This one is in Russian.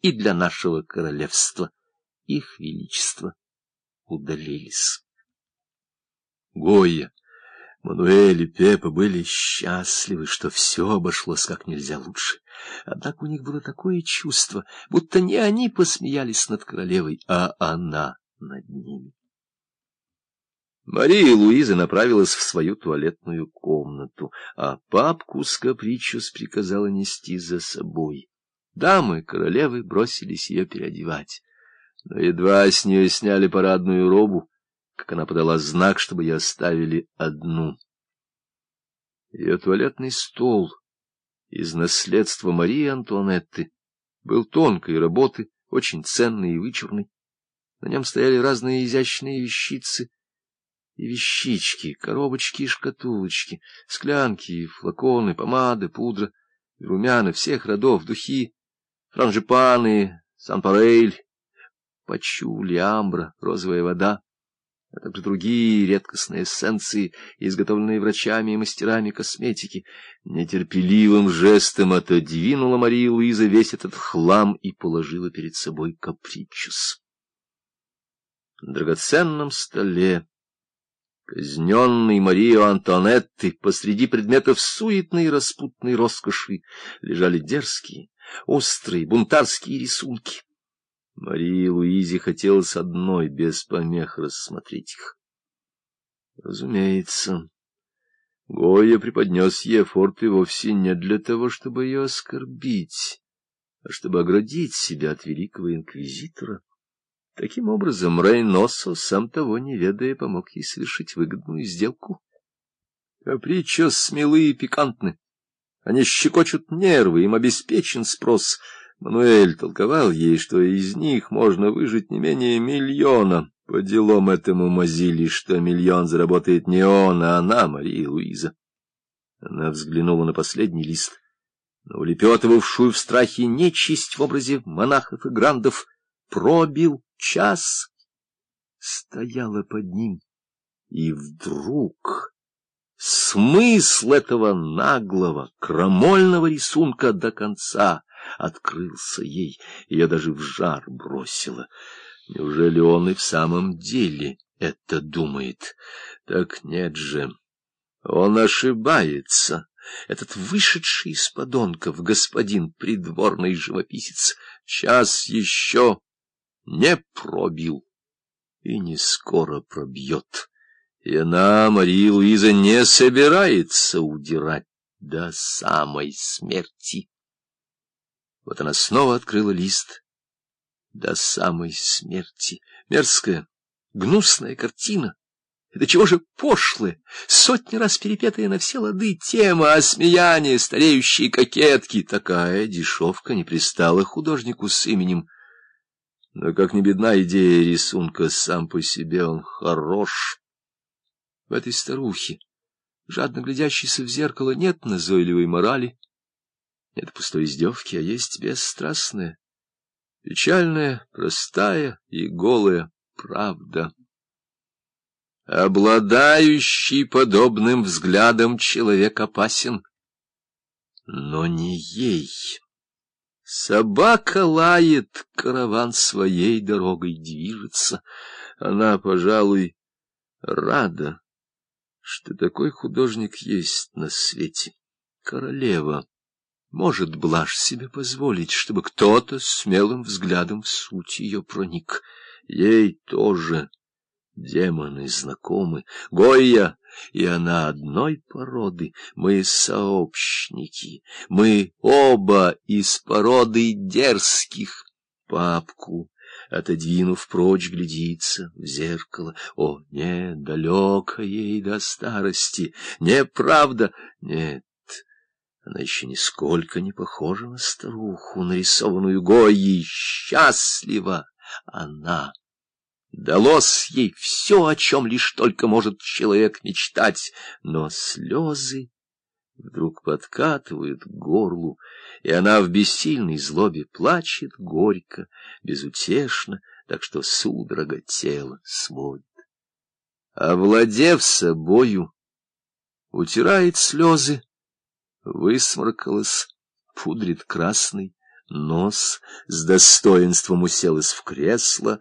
и для нашего королевства. Их величество удалились. Гойя, Мануэль и Пепа были счастливы, что все обошлось как нельзя лучше. Однако у них было такое чувство, будто не они посмеялись над королевой, а она над ними. Мария Луиза направилась в свою туалетную комнату, а папку с капричус приказала нести за собой. Дамы королевы бросились ее переодевать, но едва с нее сняли парадную робу, как она подала знак, чтобы ее оставили одну. Ее туалетный стол из наследства Марии Антуанетты был тонкой работы, очень ценный и вычурный. На нем стояли разные изящные вещицы и вещички, коробочки и шкатулочки, склянки и флаконы, помады, пудра, румяна всех родов, духи, франжипаны, санпарель, пачули, амбра, розовая вода, а также другие редкостные эссенции, изготовленные врачами и мастерами косметики. Нетерпеливым жестом отодвинула Мария Луиза весь этот хлам и положила перед собой капричус. На драгоценном столе, казненной Марию Антонетты, посреди предметов суетной распутной роскоши, лежали дерзкие, острые, бунтарские рисунки. Марии Луизе хотелось одной, без помех, рассмотреть их. Разумеется, Гоя преподнес ей форты вовсе не для того, чтобы ее оскорбить, а чтобы оградить себя от великого инквизитора. Таким образом, Рейносо, сам того не ведая, помог ей совершить выгодную сделку. Капричо смелые и пикантны. Они щекочут нервы, им обеспечен спрос — Мануэль толковал ей, что из них можно выжить не менее миллиона. По делам этому мазили, что миллион заработает не он, а она, Мария Луиза. Она взглянула на последний лист, на улепетывавшую в страхе нечисть в образе монахов и грандов. Пробил час, стояла под ним, и вдруг... Смысл этого наглого, крамольного рисунка до конца открылся ей, ее даже в жар бросило. Неужели он и в самом деле это думает? Так нет же, он ошибается. Этот вышедший из подонков господин придворный живописец час еще не пробил и не скоро пробьет. И она, Мария Луиза, не собирается удирать до самой смерти. Вот она снова открыла лист до самой смерти. Мерзкая, гнусная картина. Это чего же пошлое, сотни раз перепетая на все лады тема осмеяния стареющей кокетки. Такая дешевка не пристала художнику с именем. Но как не бедна идея рисунка, сам по себе он хорош. В этой старухе, жадно глядящейся в зеркало, нет назойливой морали, нет пустой издевки, а есть бесстрастная, печальная, простая и голая правда. Обладающий подобным взглядом человек опасен, но не ей. Собака лает, караван своей дорогой движется. Она, пожалуй, рада, что такой художник есть на свете. Королева может блажь себе позволить, чтобы кто-то смелым взглядом в суть ее проник. Ей тоже демоны знакомы. Гойя и она одной породы. Мы сообщники. Мы оба из породы дерзких. Папку, отодвинув прочь, глядится в зеркало. О, недалеко ей до старости. Неправда. Нет, она еще нисколько не похожа на старуху, нарисованную Гойей. Счастлива она! Далось ей все, о чем лишь только может человек мечтать, но слезы вдруг подкатывают к горлу, и она в бессильной злобе плачет горько, безутешно, так что судорога тело сводит. Овладев собою, утирает слезы, высморкалась, пудрит красный нос, с достоинством уселась в кресло,